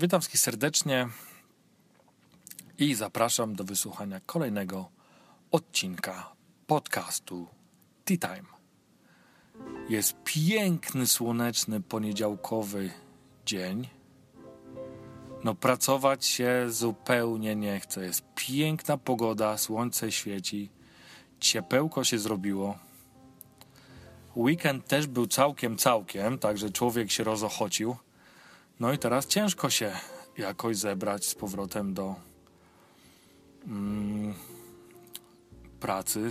Witam wszystkich serdecznie i zapraszam do wysłuchania kolejnego odcinka podcastu Tea Time. Jest piękny, słoneczny, poniedziałkowy dzień. No, pracować się zupełnie nie chce. Jest piękna pogoda, słońce świeci, ciepełko się zrobiło. Weekend też był całkiem, całkiem, także człowiek się rozochocił. No i teraz ciężko się jakoś zebrać z powrotem do mm, pracy.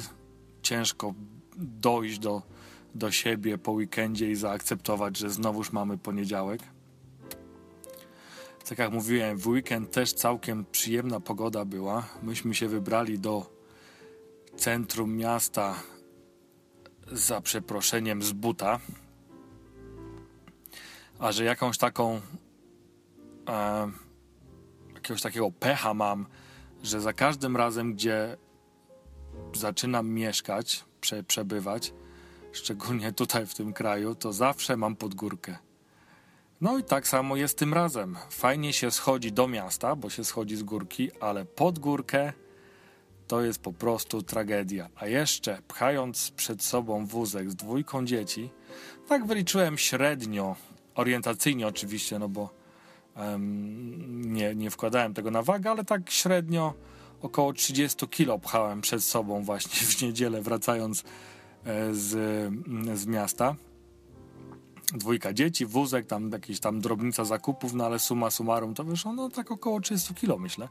Ciężko dojść do, do siebie po weekendzie i zaakceptować, że znowuż mamy poniedziałek. Tak jak mówiłem, w weekend też całkiem przyjemna pogoda była. Myśmy się wybrali do centrum miasta za przeproszeniem z buta. A że jakąś taką e, jakiegoś takiego pecha mam, że za każdym razem, gdzie zaczynam mieszkać, prze, przebywać, szczególnie tutaj w tym kraju, to zawsze mam podgórkę. No i tak samo jest tym razem. Fajnie się schodzi do miasta, bo się schodzi z górki, ale pod górkę to jest po prostu tragedia. A jeszcze pchając przed sobą wózek z dwójką dzieci, tak wyliczyłem średnio, orientacyjnie oczywiście, no bo um, nie, nie wkładałem tego na wagę, ale tak średnio około 30 kilo pchałem przed sobą właśnie w niedzielę wracając e, z, z miasta. Dwójka dzieci, wózek, tam jakieś tam drobnica zakupów, no ale suma summarum to wyszło no tak około 30 kilo myślę.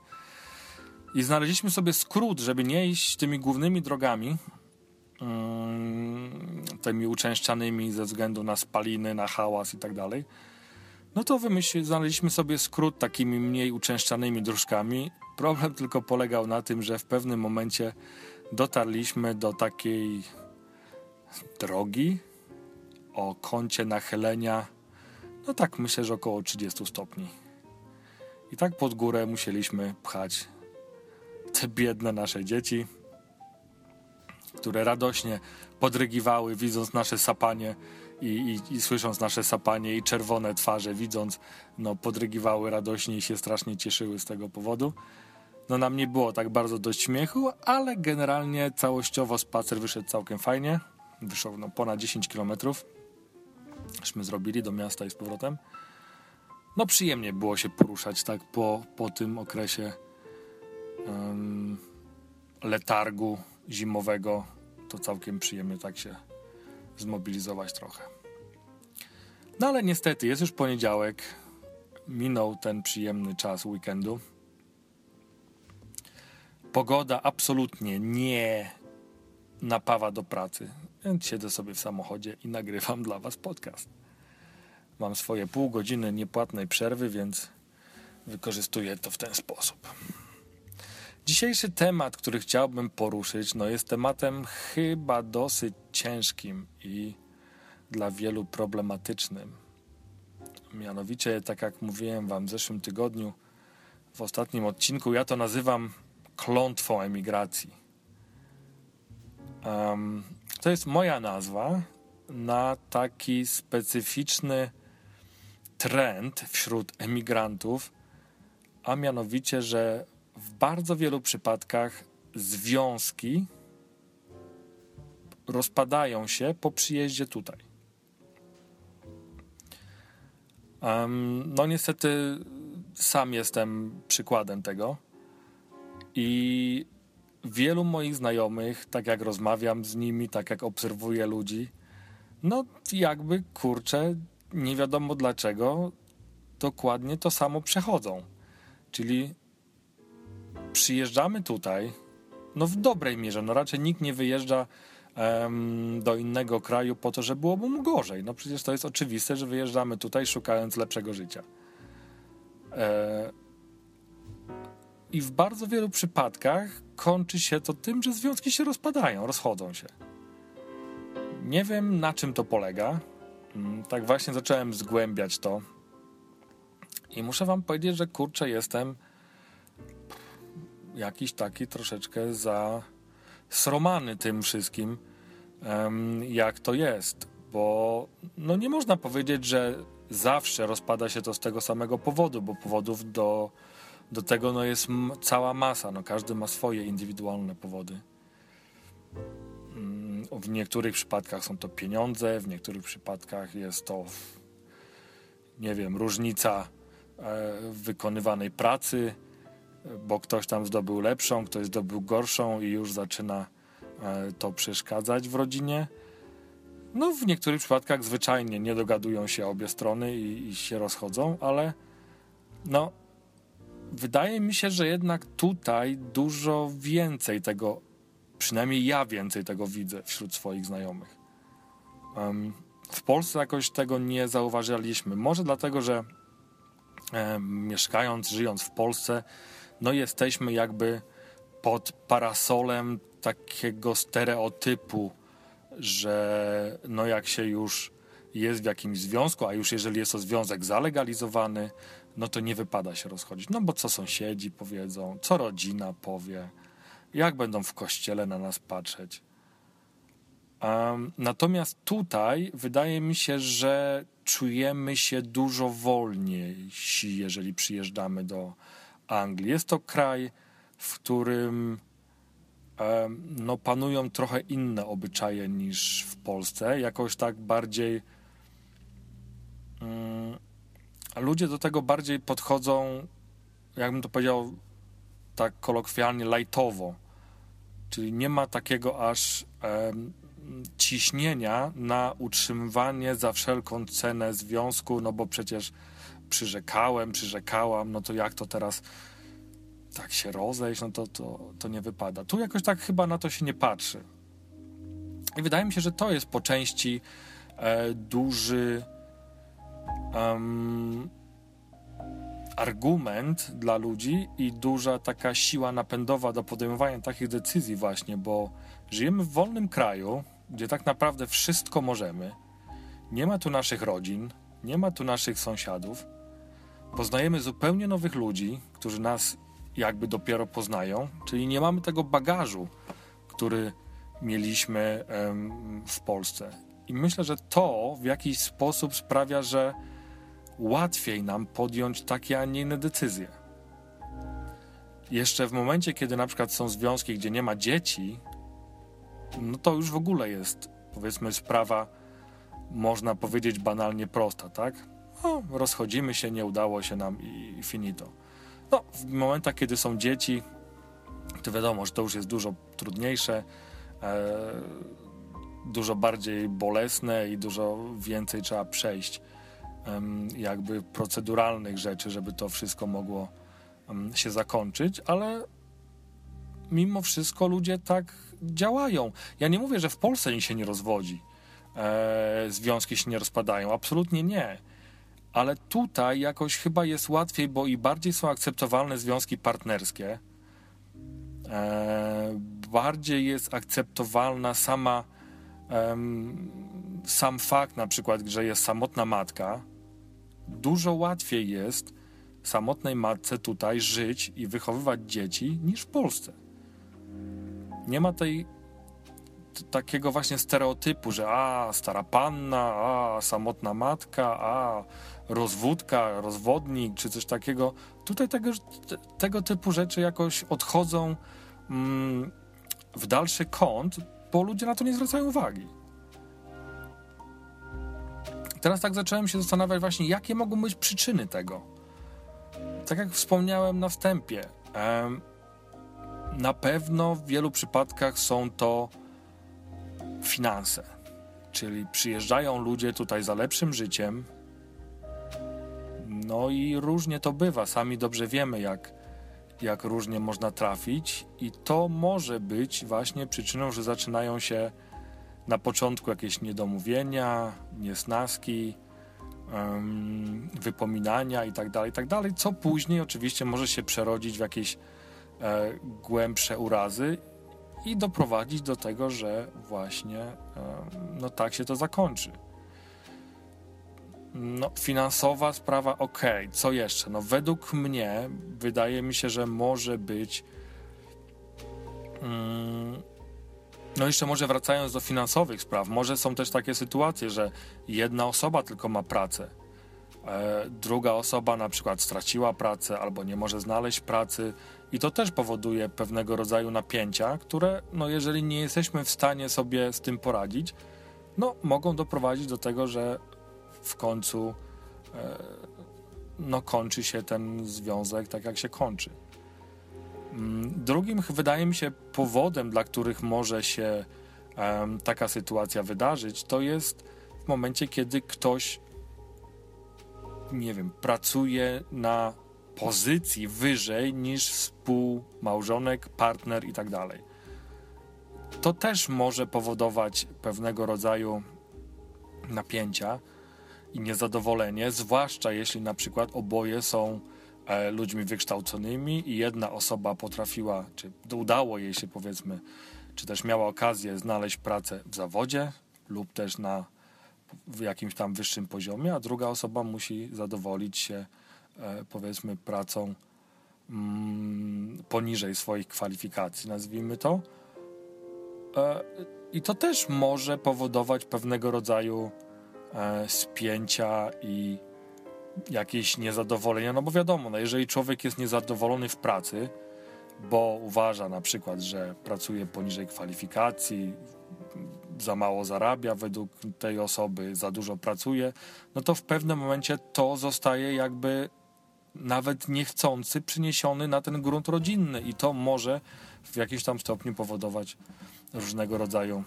I znaleźliśmy sobie skrót, żeby nie iść tymi głównymi drogami, um, tymi uczęszczanymi ze względu na spaliny, na hałas i tak dalej. No to wymyśl, znaleźliśmy sobie skrót takimi mniej uczęszczanymi dróżkami. Problem tylko polegał na tym, że w pewnym momencie dotarliśmy do takiej drogi o kącie nachylenia, no tak myślę, że około 30 stopni. I tak pod górę musieliśmy pchać te biedne nasze dzieci, które radośnie podrygiwały, widząc nasze sapanie i, i, i, słysząc nasze sapanie i czerwone twarze, widząc, no podrygiwały radośnie i się strasznie cieszyły z tego powodu. No nam nie było tak bardzo do śmiechu, ale generalnie całościowo spacer wyszedł całkiem fajnie. Wyszło no, ponad 10 kilometrów. Żeśmy zrobili do miasta i z powrotem. No przyjemnie było się poruszać tak po, po tym okresie um, letargu zimowego. To całkiem przyjemnie tak się zmobilizować trochę. No ale niestety jest już poniedziałek. Minął ten przyjemny czas weekendu. Pogoda absolutnie nie napawa do pracy, więc siedzę sobie w samochodzie i nagrywam dla Was podcast. Mam swoje pół godziny niepłatnej przerwy, więc wykorzystuję to w ten sposób. Dzisiejszy temat, który chciałbym poruszyć, no jest tematem chyba dosyć ciężkim i dla wielu problematycznym. Mianowicie, tak jak mówiłem Wam w zeszłym tygodniu, w ostatnim odcinku, ja to nazywam klątwą emigracji. Um, to jest moja nazwa na taki specyficzny trend wśród emigrantów, a mianowicie, że w bardzo wielu przypadkach związki rozpadają się po przyjeździe tutaj. No, niestety, sam jestem przykładem tego. I wielu moich znajomych, tak jak rozmawiam z nimi, tak jak obserwuję ludzi, no jakby kurczę, nie wiadomo dlaczego, dokładnie to samo przechodzą. Czyli przyjeżdżamy tutaj, no w dobrej mierze, no raczej nikt nie wyjeżdża do innego kraju po to, że byłoby mu gorzej. No przecież to jest oczywiste, że wyjeżdżamy tutaj szukając lepszego życia. E, I w bardzo wielu przypadkach kończy się to tym, że związki się rozpadają, rozchodzą się. Nie wiem na czym to polega. Mm, tak właśnie zacząłem zgłębiać to. I muszę wam powiedzieć, że kurczę, jestem jakiś taki troszeczkę zasromany tym wszystkim, jak to jest. Bo no nie można powiedzieć, że zawsze rozpada się to z tego samego powodu, bo powodów do, do tego no, jest cała masa. No, każdy ma swoje indywidualne powody. Mm, w niektórych przypadkach są to pieniądze, w niektórych przypadkach jest to, nie wiem, różnica e, wykonywanej pracy, bo ktoś tam zdobył lepszą, ktoś zdobył gorszą i już zaczyna e, to przeszkadzać w rodzinie. No, w niektórych przypadkach zwyczajnie nie dogadują się obie strony i, i się rozchodzą, ale no, wydaje mi się, że jednak tutaj dużo więcej tego, przynajmniej ja więcej tego widzę wśród swoich znajomych. W Polsce jakoś tego nie zauważyliśmy. Może dlatego, że mieszkając, żyjąc w Polsce, no jesteśmy jakby pod parasolem takiego stereotypu, że no jak się już jest w jakimś związku, a już jeżeli jest to związek zalegalizowany, no to nie wypada się rozchodzić. No bo co sąsiedzi powiedzą, co rodzina powie, jak będą w kościele na nas patrzeć. Um, natomiast tutaj wydaje mi się, że czujemy się dużo wolniejsi, jeżeli przyjeżdżamy do Anglii. Jest to kraj, w którym no, panują trochę inne obyczaje niż w Polsce. Jakoś tak bardziej. Um, ludzie do tego bardziej podchodzą, jakbym to powiedział tak kolokwialnie, lightowo. Czyli nie ma takiego aż ciśnienia na utrzymywanie za wszelką cenę związku, no bo przecież przyrzekałem, przyrzekałam, no to jak to teraz tak się rozejść, no to, to, to nie wypada. Tu jakoś tak chyba na to się nie patrzy. I wydaje mi się, że to jest po części e, duży um, argument dla ludzi i duża taka siła napędowa do podejmowania takich decyzji właśnie, bo żyjemy w wolnym kraju, gdzie tak naprawdę wszystko możemy. Nie ma tu naszych rodzin, nie ma tu naszych sąsiadów. Poznajemy zupełnie nowych ludzi, którzy nas jakby dopiero poznają, czyli nie mamy tego bagażu, który mieliśmy w Polsce. I myślę, że to w jakiś sposób sprawia, że łatwiej nam podjąć takie, a nie inne decyzje. Jeszcze w momencie, kiedy na przykład są związki, gdzie nie ma dzieci, no to już w ogóle jest, powiedzmy, sprawa, można powiedzieć, banalnie prosta, tak? No, rozchodzimy się, nie udało się nam i finito. No, w momentach, kiedy są dzieci, to wiadomo, że to już jest dużo trudniejsze, e, dużo bardziej bolesne i dużo więcej trzeba przejść e, jakby proceduralnych rzeczy, żeby to wszystko mogło e, się zakończyć, ale mimo wszystko ludzie tak działają. Ja nie mówię, że w Polsce nikt się nie rozwodzi, e, związki się nie rozpadają, absolutnie nie ale tutaj jakoś chyba jest łatwiej, bo i bardziej są akceptowalne związki partnerskie. E, bardziej jest akceptowalna sama e, sam fakt na przykład, że jest samotna matka. Dużo łatwiej jest samotnej matce tutaj żyć i wychowywać dzieci niż w Polsce. Nie ma tej takiego właśnie stereotypu, że a, stara panna, a, samotna matka, a, rozwódka, rozwodnik czy coś takiego. Tutaj tego, tego typu rzeczy jakoś odchodzą mm, w dalszy kąt, bo ludzie na to nie zwracają uwagi. Teraz tak zacząłem się zastanawiać właśnie, jakie mogą być przyczyny tego. Tak jak wspomniałem na wstępie, em, na pewno w wielu przypadkach są to finanse. Czyli przyjeżdżają ludzie tutaj za lepszym życiem, no i różnie to bywa. Sami dobrze wiemy, jak, jak różnie można trafić, i to może być właśnie przyczyną, że zaczynają się na początku jakieś niedomówienia, niesnaski, um, wypominania itd., tak itd., tak co później oczywiście może się przerodzić w jakieś e, głębsze urazy i doprowadzić do tego, że właśnie e, no tak się to zakończy. No, finansowa sprawa, ok. Co jeszcze? No, według mnie wydaje mi się, że może być. Mm, no, jeszcze może wracając do finansowych spraw, może są też takie sytuacje, że jedna osoba tylko ma pracę. e, druga osoba na przykład straciła pracę albo nie może znaleźć pracy i to też powoduje pewnego rodzaju napięcia, które no jeżeli nie jesteśmy w stanie sobie z tym poradzić, no mogą doprowadzić do tego, że w końcu e, no kończy się ten związek tak jak się kończy. Mm, drugim, wydaje mi się, powodem, dla których może się taka sytuacja wydarzyć, to jest w momencie, kiedy ktoś, nie wiem, pracuje na pozycji wyżej niż współmałżonek, partner i tak dalej. To też może powodować pewnego rodzaju napięcia i niezadowolenie, zwłaszcza jeśli na przykład oboje są E, ludźmi wykształconymi i jedna osoba potrafiła, czy udało jej się powiedzmy, czy też miała okazję znaleźć pracę w zawodzie lub też na w jakimś tam wyższym poziomie, a druga osoba musi zadowolić się e, powiedzmy pracą mm, poniżej swoich kwalifikacji, nazwijmy to. E, I to też może powodować pewnego rodzaju spięcia i jakieś niezadowolenia, no bo wiadomo, no jeżeli człowiek jest niezadowolony w pracy, bo uważa na przykład, że pracuje poniżej kwalifikacji, za mało zarabia według tej osoby, za dużo pracuje, no to w pewnym momencie to zostaje jakby nawet niechcący przyniesiony na ten grunt rodzinny i to może w jakimś tam stopniu powodować różnego rodzaju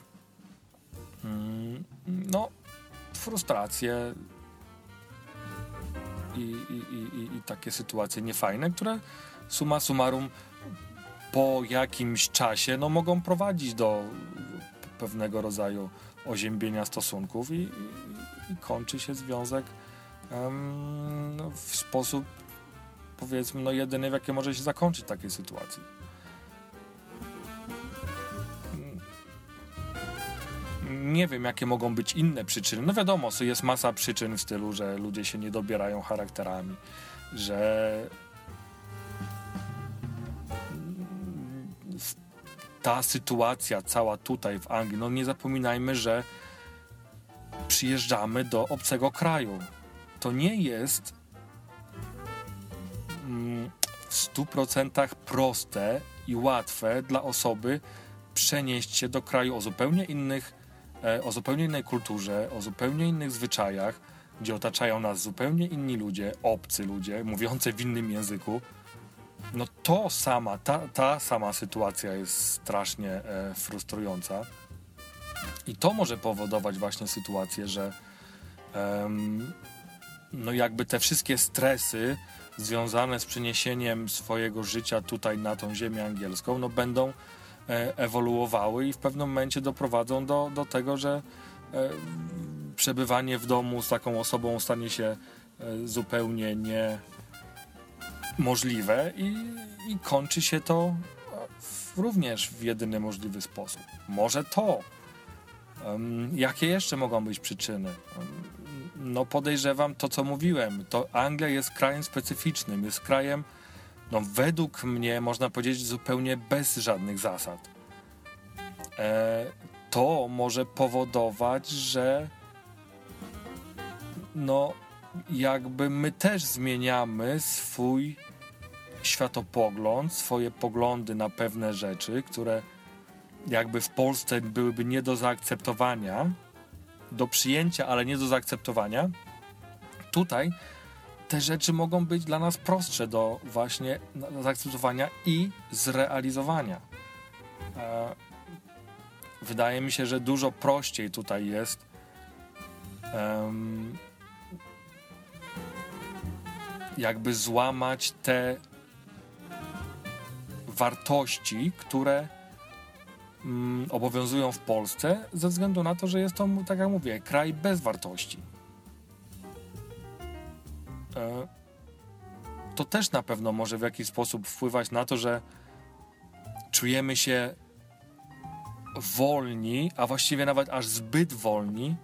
mm, no, frustrację, i, i, i, i takie sytuacje niefajne, które suma summarum po jakimś czasie no, mogą prowadzić do pewnego rodzaju oziębienia stosunków i, kończy się związek um, w sposób powiedzmy no jedyny, w jaki może się zakończyć takiej sytuacji. Nie wiem, jakie mogą być inne przyczyny. No wiadomo, jest masa przyczyn w stylu, że ludzie się nie dobierają charakterami, że ta sytuacja cała tutaj w Anglii, no nie zapominajmy, że przyjeżdżamy do obcego kraju. To nie jest mm, w 100% proste i łatwe dla osoby przenieść się do kraju o zupełnie innych o zupełnie innej kulturze, o zupełnie innych zwyczajach, gdzie otaczają nas zupełnie inni ludzie, obcy ludzie, mówiący w innym języku, no to sama, ta, ta sama sytuacja jest strasznie e, frustrująca. I to może powodować właśnie sytuację, że um, no jakby te wszystkie stresy związane z przeniesieniem swojego życia tutaj na tą ziemię angielską, no będą E, ewoluowały i w pewnym momencie doprowadzą do, do tego, że e, przebywanie w domu z taką osobą stanie się e, zupełnie niemożliwe i, i kończy się to w, również w jedyny możliwy sposób. Może to. jakie jeszcze mogą być przyczyny? no podejrzewam to, co mówiłem. To Anglia jest krajem specyficznym, jest krajem no według mnie można powiedzieć zupełnie bez żadnych zasad. E, to może powodować, że no jakby my też zmieniamy swój światopogląd, swoje poglądy na pewne rzeczy, które jakby w Polsce byłyby nie do zaakceptowania, do przyjęcia, ale nie do zaakceptowania. Tutaj te rzeczy mogą być dla nas prostsze do właśnie zaakceptowania i zrealizowania. E, wydaje mi się, że dużo prościej tutaj jest jakby złamać te wartości, które um, obowiązują w Polsce, ze względu na to, że jest to, tak jak mówię, kraj bez wartości. E, to też na pewno może w jakiś sposób wpływać na to, że czujemy się wolni, a właściwie nawet aż zbyt wolni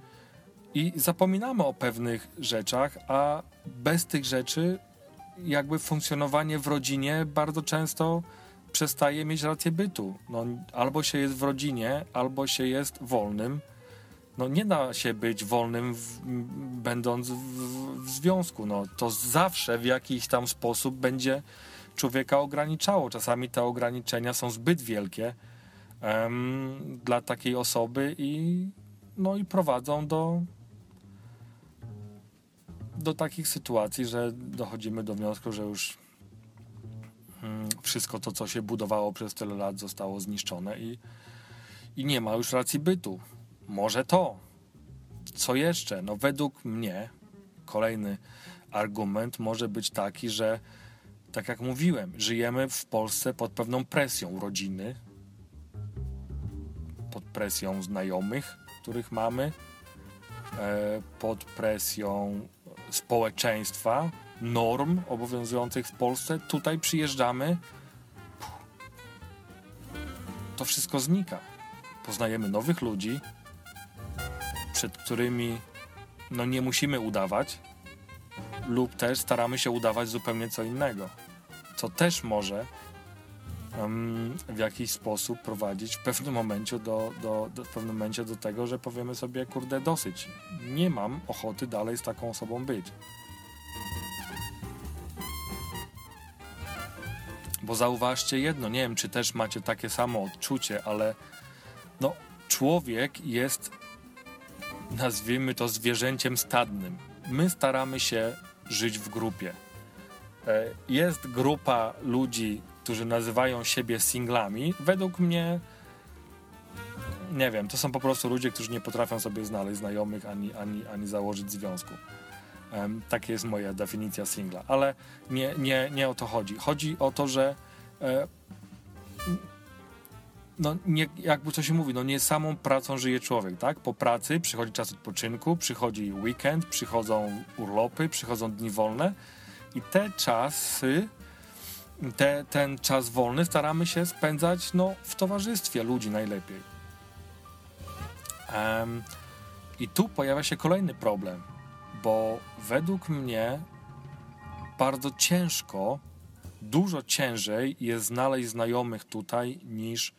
i zapominamy o pewnych rzeczach, a bez tych rzeczy jakby funkcjonowanie w rodzinie bardzo często przestaje mieć rację bytu. No, albo się jest w rodzinie, albo się jest wolnym no nie da się być wolnym w, będąc w, w, związku. No, to zawsze w jakiś tam sposób będzie człowieka ograniczało. Czasami te ograniczenia są zbyt wielkie dla takiej osoby i, no, i prowadzą do, do takich sytuacji, że dochodzimy do wniosku, że już um, wszystko to, co się budowało przez tyle lat, zostało zniszczone i, i nie ma już racji bytu. Może to. Co jeszcze? No, według mnie kolejny argument może być taki, że tak jak mówiłem, żyjemy w Polsce pod pewną presją rodziny, pod presją znajomych, których mamy, e, pod presją społeczeństwa, norm obowiązujących w Polsce. Tutaj przyjeżdżamy, to wszystko znika. Poznajemy nowych ludzi, przed którymi no nie musimy udawać, lub też staramy się udawać zupełnie co innego, co też może um, w jakiś sposób prowadzić w pewnym momencie do, do, do, w pewnym momencie do tego, że powiemy sobie, kurde, dosyć. Nie mam ochoty dalej z taką osobą być. Bo zauważcie jedno, nie wiem, czy też macie takie samo odczucie, ale no, człowiek jest, nazwijmy to, zwierzęciem stadnym. My staramy się żyć w grupie. E, jest grupa ludzi, którzy nazywają siebie singlami. Według mnie, nie wiem, to są po prostu ludzie, którzy nie potrafią sobie znaleźć znajomych ani, ani, ani założyć związku. Um, taka jest moja definicja singla. Ale nie, nie, nie o to chodzi. Chodzi o to, że e, no nie, jakby to się mówi, no nie samą pracą żyje człowiek, tak? Po pracy przychodzi czas odpoczynku, przychodzi weekend, przychodzą urlopy, przychodzą dni wolne i te czasy, te, ten czas wolny staramy się spędzać no, w towarzystwie ludzi najlepiej. Um, I tu pojawia się kolejny problem, bo według mnie bardzo ciężko, dużo ciężej jest znaleźć znajomych tutaj niż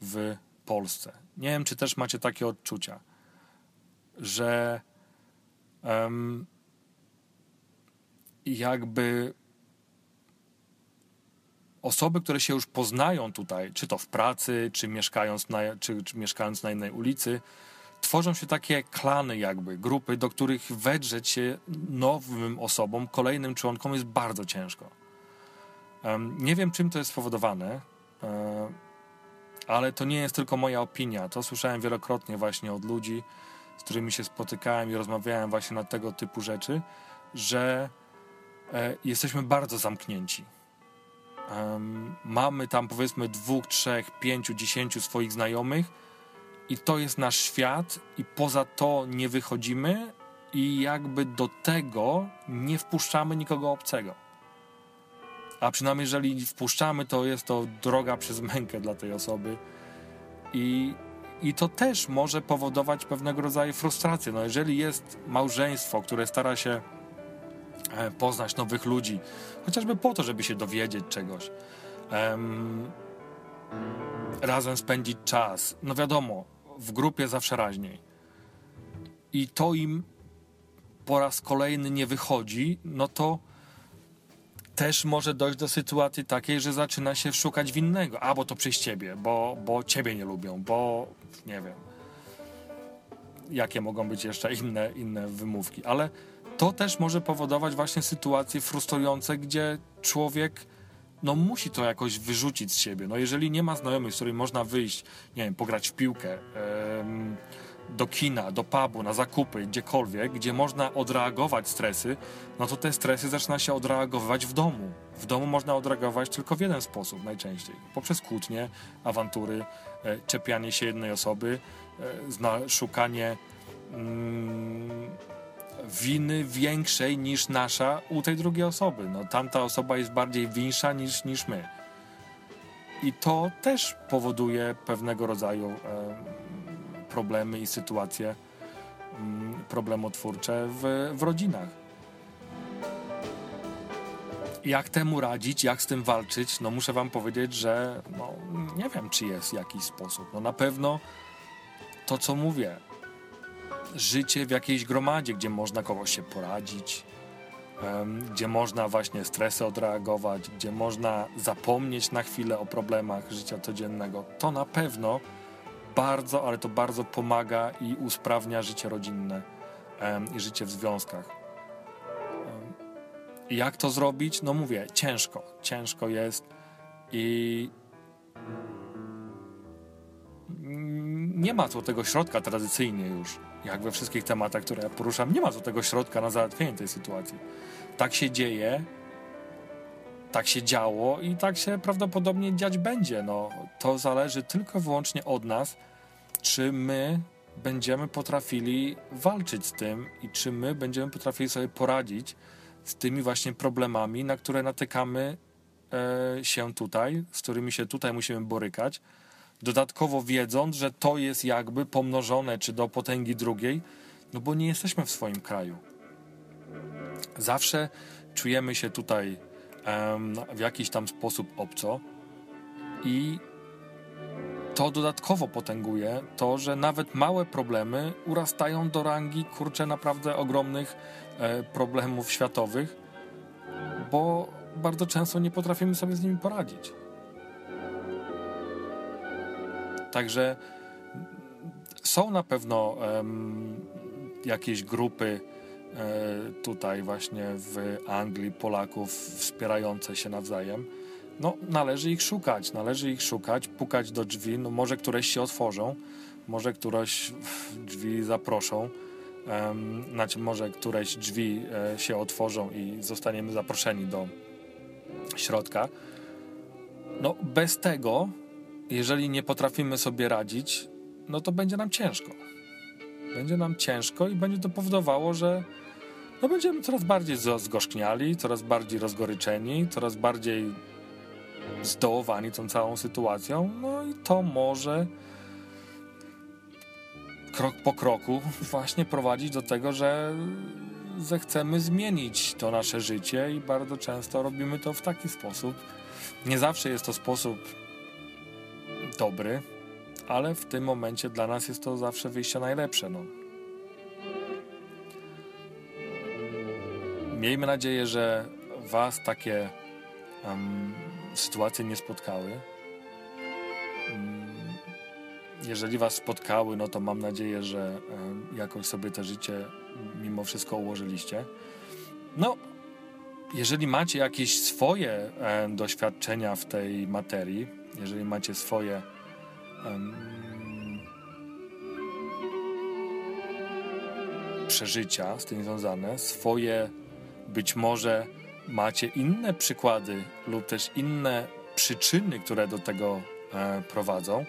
w Polsce. Nie wiem, czy też macie takie odczucia, że um, jakby osoby, które się już poznają tutaj, czy to w pracy, czy mieszkając na, czy, czy mieszkając na innej ulicy, tworzą się takie klany jakby, grupy, do których wedrzeć się nowym osobom, kolejnym członkom jest bardzo ciężko. Um, nie wiem, czym to jest spowodowane. Um, ale to nie jest tylko moja opinia. To słyszałem wielokrotnie właśnie od ludzi, z którymi się spotykałem i rozmawiałem właśnie na tego typu rzeczy, że e, jesteśmy bardzo zamknięci. Um, mamy tam powiedzmy dwóch, trzech, pięciu, dziesięciu swoich znajomych i to jest nasz świat i poza to nie wychodzimy i jakby do tego nie wpuszczamy nikogo obcego a przynajmniej jeżeli wpuszczamy, to jest to droga przez mękę dla tej osoby i, i to też może powodować pewnego rodzaju frustrację. No jeżeli jest małżeństwo, które stara się e, poznać nowych ludzi, chociażby po to, żeby się dowiedzieć czegoś, um, razem spędzić czas, no wiadomo, w grupie zawsze raźniej. I to im po raz kolejny nie wychodzi, no to też może dojść do sytuacji takiej, że zaczyna się szukać winnego. A, bo to przez ciebie, bo, bo ciebie nie lubią, bo nie wiem. Jakie mogą być jeszcze inne, inne wymówki. Ale to też może powodować właśnie sytuacje frustrujące, gdzie człowiek no musi to jakoś wyrzucić z siebie. No jeżeli nie ma znajomych, z którymi można wyjść, nie wiem, pograć w piłkę, do kina, do pubu, na zakupy, gdziekolwiek, gdzie można odreagować stresy, no to te stresy zaczyna się odreagowywać w domu. W domu można odreagować tylko w jeden sposób najczęściej. Poprzez kłótnie, awantury, e, czepianie się jednej osoby, e, szukanie mm, winy większej niż nasza u tej drugiej osoby. No, tamta osoba jest bardziej winsza niż, niż my. I to też powoduje pewnego rodzaju e, problemy i sytuacje mm, problemotwórcze w, w rodzinach. Jak temu radzić, jak z tym walczyć? No muszę wam powiedzieć, że no, nie wiem, czy jest jakiś sposób. No na pewno to, co mówię, życie w jakiejś gromadzie, gdzie można kogoś się poradzić, gdzie można właśnie stresy odreagować, gdzie można zapomnieć na chwilę o problemach życia codziennego, to na pewno bardzo, ale to bardzo pomaga i usprawnia życie rodzinne i życie w związkach. Jak to zrobić? No mówię, ciężko. Ciężko jest i nie ma złotego środka tradycyjnie już, jak we wszystkich tematach, które ja poruszam, nie ma złotego środka na załatwienie tej sytuacji. Tak się dzieje, tak się działo i tak się prawdopodobnie dziać będzie. No, to zależy tylko i wyłącznie od nas, czy my będziemy potrafili walczyć z tym i czy my będziemy potrafili sobie poradzić z tymi właśnie problemami, na które natykamy e, się tutaj, z którymi się tutaj musimy borykać. Dodatkowo wiedząc, że to jest jakby pomnożone czy do potęgi drugiej, no bo nie jesteśmy w swoim kraju. Zawsze czujemy się tutaj w jakiś tam sposób obco i to dodatkowo potęguje to, że nawet małe problemy urastają do rangi kurczę naprawdę ogromnych e, problemów światowych, bo bardzo często nie potrafimy sobie z nimi poradzić. Także są na pewno jakieś grupy tutaj właśnie w Anglii Polaków wspierające się nawzajem no, należy ich szukać, należy ich szukać, pukać do drzwi, no może któreś się otworzą, może któreś drzwi zaproszą, znaczy może któreś drzwi e, się otworzą i zostaniemy zaproszeni do środka. No, bez tego, jeżeli nie potrafimy sobie radzić, no to będzie nam ciężko. Będzie nam ciężko i będzie to powodowało, że no będziemy coraz bardziej zgorzkniali, coraz bardziej rozgoryczeni, coraz bardziej zdołowani tą całą sytuacją, no i to może krok po kroku właśnie prowadzić do tego, że zechcemy zmienić to nasze życie i bardzo często robimy to w taki sposób. Nie zawsze jest to sposób dobry, ale w tym momencie dla nas jest to zawsze wyjście najlepsze. No. Miejmy nadzieję, że Was takie um, sytuacje nie spotkały. Mm, jeżeli Was spotkały, no to mam nadzieję, że jakoś sobie to życie mimo wszystko ułożyliście. No, jeżeli macie jakieś swoje doświadczenia w tej materii, jeżeli macie swoje um, przeżycia z tym związane, swoje być może macie inne przykłady lub też inne przyczyny, które do tego e, prowadzą,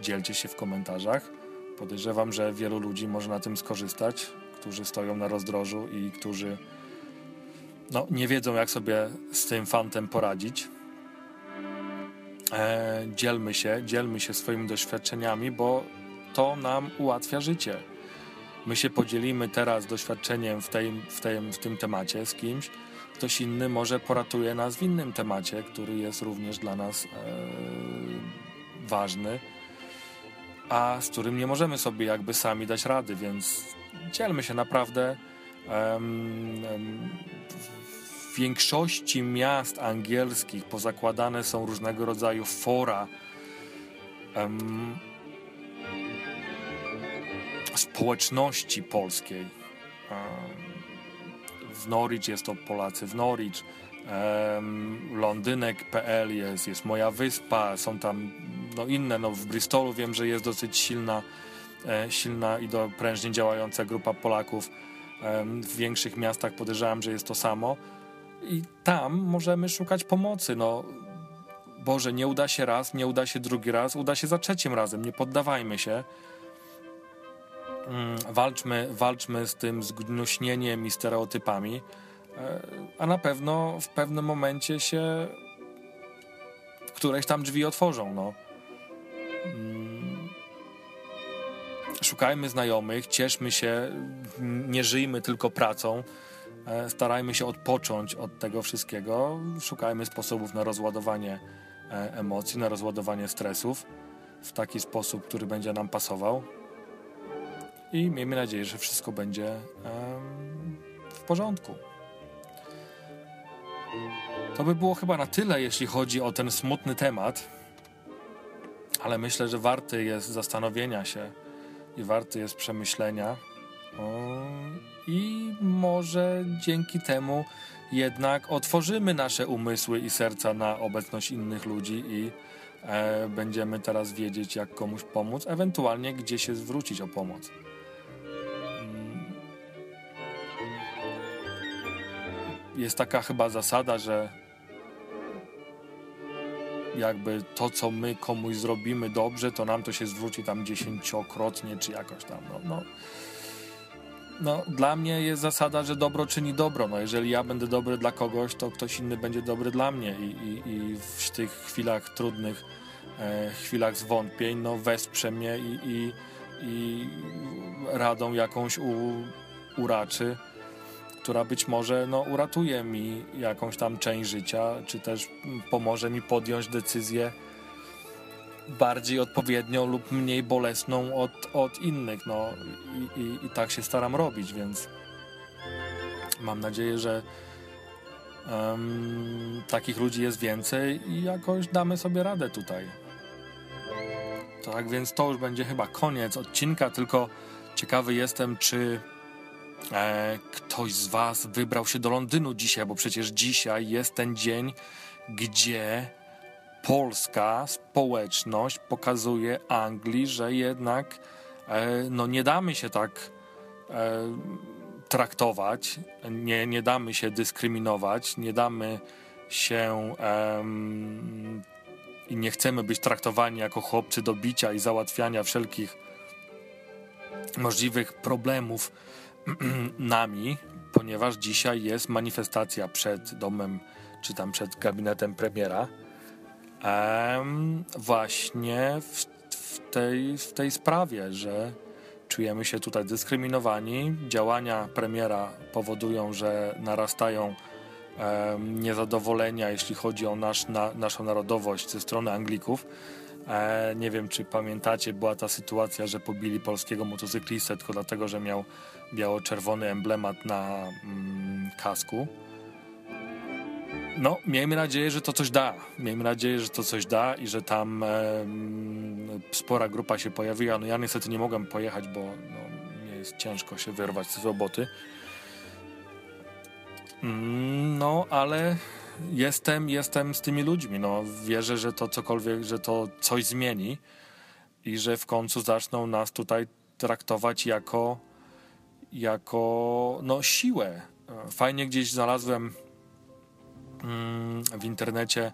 dzielcie się w komentarzach. Podejrzewam, że wielu ludzi może na tym skorzystać, którzy stoją na rozdrożu i którzy no, nie wiedzą, jak sobie z tym fantem poradzić. E, dzielmy się, dzielmy się swoimi doświadczeniami, bo to nam ułatwia życie. My się podzielimy teraz doświadczeniem w, tej, w, tej, w tym temacie z kimś, ktoś inny może poratuje nas w innym temacie, który jest również dla nas e, ważny, a z którym nie możemy sobie jakby sami dać rady, więc dzielmy się naprawdę. w większości miast angielskich pozakładane są różnego rodzaju fora społeczności polskiej w Norwich jest to Polacy w Norwich, londynek.pl jest, jest Moja Wyspa, są tam no, inne, no, w Bristolu wiem, że jest dosyć silna, e, silna i do, prężnie działająca grupa Polaków. w większych miastach podejrzewam, że jest to samo i tam możemy szukać pomocy. No, Boże, nie uda się raz, nie uda się drugi raz, uda się za trzecim razem, nie poddawajmy się. Mm, walczmy, walczmy z tym zgnuśnieniem i stereotypami, e, a na pewno w pewnym momencie się któreś tam drzwi otworzą. No. Mm, szukajmy znajomych, cieszmy się, nie żyjmy tylko pracą, e, starajmy się odpocząć od tego wszystkiego, szukajmy sposobów na rozładowanie e, emocji, na rozładowanie stresów w taki sposób, który będzie nam pasował i miejmy nadzieję, że wszystko będzie w porządku. To by było chyba na tyle, jeśli chodzi o ten smutny temat, ale myślę, że warty jest zastanowienia się i warty jest przemyślenia. I może dzięki temu jednak otworzymy nasze umysły i serca na obecność innych ludzi i e, będziemy teraz wiedzieć, jak komuś pomóc, ewentualnie gdzie się zwrócić o pomoc. Jest taka chyba zasada, że jakby to, co my komuś zrobimy dobrze, to nam to się zwróci tam dziesięciokrotnie, czy jakoś tam. No, no no, dla mnie jest zasada, że dobro czyni dobro. No, jeżeli ja będę dobry dla kogoś, to ktoś inny będzie dobry dla mnie i, i, i w tych chwilach trudnych, e, chwilach zwątpień, no wesprze mnie i, i, i radą jakąś u, uraczy, która być może no, uratuje mi jakąś tam część życia, czy też pomoże mi podjąć decyzję bardziej odpowiednią lub mniej bolesną od, od innych. No, i, i, i tak się staram robić, więc mam nadzieję, że um, takich ludzi jest więcej i jakoś damy sobie radę tutaj. Tak więc to już będzie chyba koniec odcinka, tylko ciekawy jestem, czy ktoś z Was wybrał się do Londynu dzisiaj, bo przecież dzisiaj jest ten dzień, gdzie polska społeczność pokazuje Anglii, że jednak e, no nie damy się tak e, traktować, nie, nie damy się dyskryminować, nie damy się i nie chcemy być traktowani jako chłopcy do bicia i załatwiania wszelkich możliwych problemów nami, ponieważ dzisiaj jest manifestacja przed domem, czy tam przed gabinetem premiera właśnie w, w, tej, w tej sprawie, że czujemy się tutaj dyskryminowani. Działania premiera powodują, że narastają niezadowolenia, jeśli chodzi o nasz, na, naszą narodowość ze strony Anglików. E, nie wiem, czy pamiętacie, była ta sytuacja, że pobili polskiego motocyklistę tylko dlatego, że miał biało-czerwony emblemat na mm, kasku. No, miejmy nadzieję, że to coś da. Miejmy nadzieję, że to coś da i że tam spora grupa się pojawiła. No ja niestety nie mogłem pojechać, bo no, jest ciężko się wyrwać z roboty. Mm, no, ale jestem, jestem z tymi ludźmi. No, wierzę, że to cokolwiek, że to coś zmieni i że w końcu zaczną nas tutaj traktować jako, jako no, siłę. Fajnie gdzieś znalazłem Mm, w internecie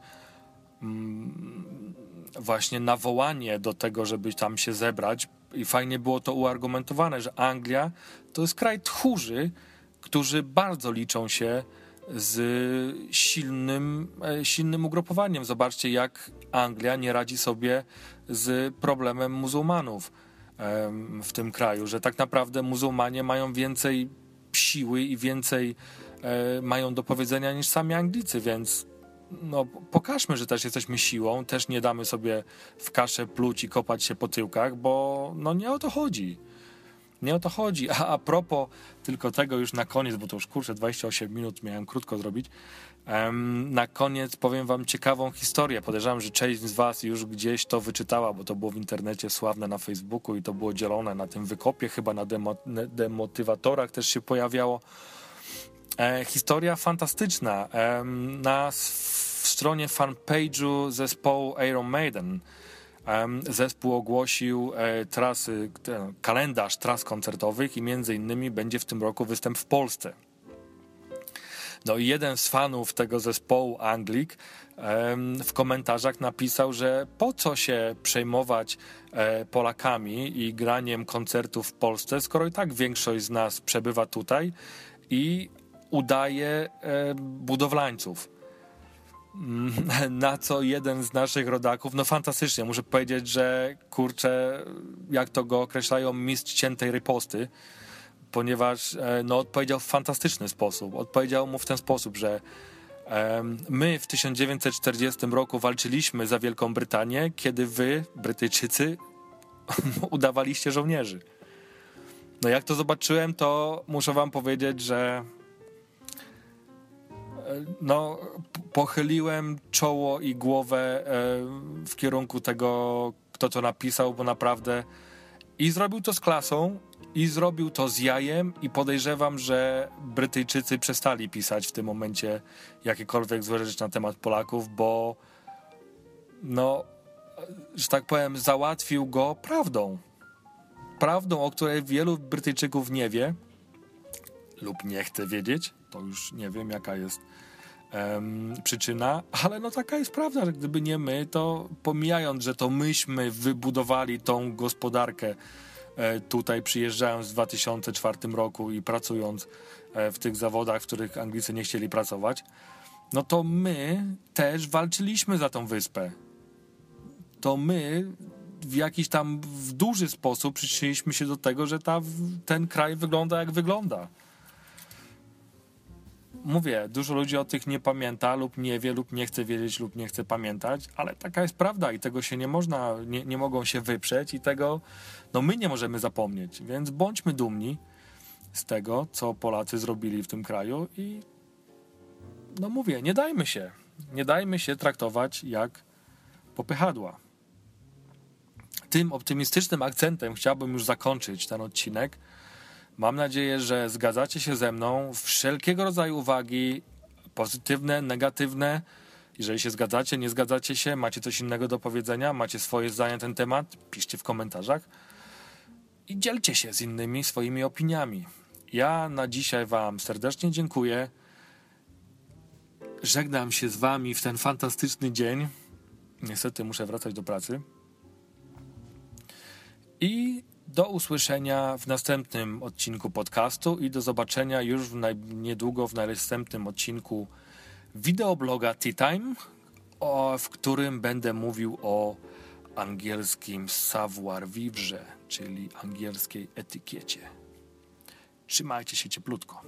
mm, właśnie nawołanie do tego, żeby tam się zebrać i fajnie było to uargumentowane, że Anglia to jest kraj tchórzy, którzy bardzo liczą się z silnym, e, silnym ugrupowaniem. Zobaczcie, jak Anglia nie radzi sobie z problemem muzułmanów w tym kraju, że tak naprawdę muzułmanie mają więcej siły i więcej E, mają do powiedzenia niż sami Anglicy, więc no, pokażmy, że też jesteśmy siłą, też nie damy sobie w kaszę pluć i kopać się po tyłkach, bo no nie o to chodzi. Nie o to chodzi. A, a propos tylko tego już na koniec, bo to już kurczę 28 minut miałem krótko zrobić. Na koniec powiem wam ciekawą historię. Podejrzewam, że część z was już gdzieś to wyczytała, bo to było w internecie sławne na Facebooku i to było dzielone na tym wykopie, chyba na demo, demotywatorach też się pojawiało. E, historia fantastyczna. Na stronie fanpage'u zespołu Iron Maiden zespół ogłosił e, trasy, kalendarz tras koncertowych i między innymi będzie w tym roku występ w Polsce. No i jeden z fanów tego zespołu, Anglik, w komentarzach napisał, że po co się przejmować e, Polakami i graniem koncertów w Polsce, skoro i tak większość z nas przebywa tutaj i udaje e, budowlańców. Mm, na co jeden z naszych rodaków, no fantastycznie, muszę powiedzieć, że kurczę, jak to go określają, mistrz ciętej riposty, ponieważ e, no, odpowiedział w fantastyczny sposób. Odpowiedział mu w ten sposób, że my w 1940 roku walczyliśmy za Wielką Brytanię, kiedy wy, Brytyjczycy, udawaliście żołnierzy. No jak to zobaczyłem, to muszę wam powiedzieć, że e, no, pochyliłem czoło i głowę e, w kierunku tego, kto to napisał, bo naprawdę i zrobił to z klasą, i zrobił to z jajem, i podejrzewam, że Brytyjczycy przestali pisać w tym momencie jakiekolwiek złe rzeczy na temat Polaków, bo no, że tak powiem, załatwił go prawdą. Prawdą, o której wielu Brytyjczyków nie wie lub nie chce wiedzieć. To już nie wiem, jaka jest um, przyczyna, ale no taka jest prawda, że gdyby nie my, to pomijając, że to myśmy wybudowali tą gospodarkę tutaj przyjeżdżając w 2004 roku i pracując e, w tych zawodach, w których Anglicy nie chcieli pracować, no to my też walczyliśmy za tą wyspę. To my w jakiś tam w duży sposób przyczyniliśmy się do tego, że ta, ten kraj wygląda jak wygląda mówię, dużo ludzi o tych nie pamięta lub nie wie, lub nie chce wiedzieć, lub nie chce pamiętać, ale taka jest prawda i tego się nie można, nie, nie mogą się wyprzeć i tego, no my nie możemy zapomnieć, więc bądźmy dumni z tego, co Polacy zrobili w tym kraju i no mówię, nie dajmy się, nie dajmy się traktować jak popychadła. Tym optymistycznym akcentem chciałbym już zakończyć ten odcinek. Mam nadzieję, że zgadzacie się ze mną. Wszelkiego rodzaju uwagi, pozytywne, negatywne. Jeżeli się zgadzacie, nie zgadzacie się, macie coś innego do powiedzenia, macie swoje zdanie na ten temat, piszcie w komentarzach i dzielcie się z innymi swoimi opiniami. Ja na dzisiaj Wam serdecznie dziękuję. Żegnam się z Wami w ten fantastyczny dzień. Niestety muszę wracać do pracy. I do usłyszenia w następnym odcinku podcastu i do zobaczenia już w naj, niedługo w następnym odcinku wideobloga Tea Time, w którym będę mówił o angielskim savoir vivre, czyli angielskiej etykiecie. Trzymajcie się cieplutko.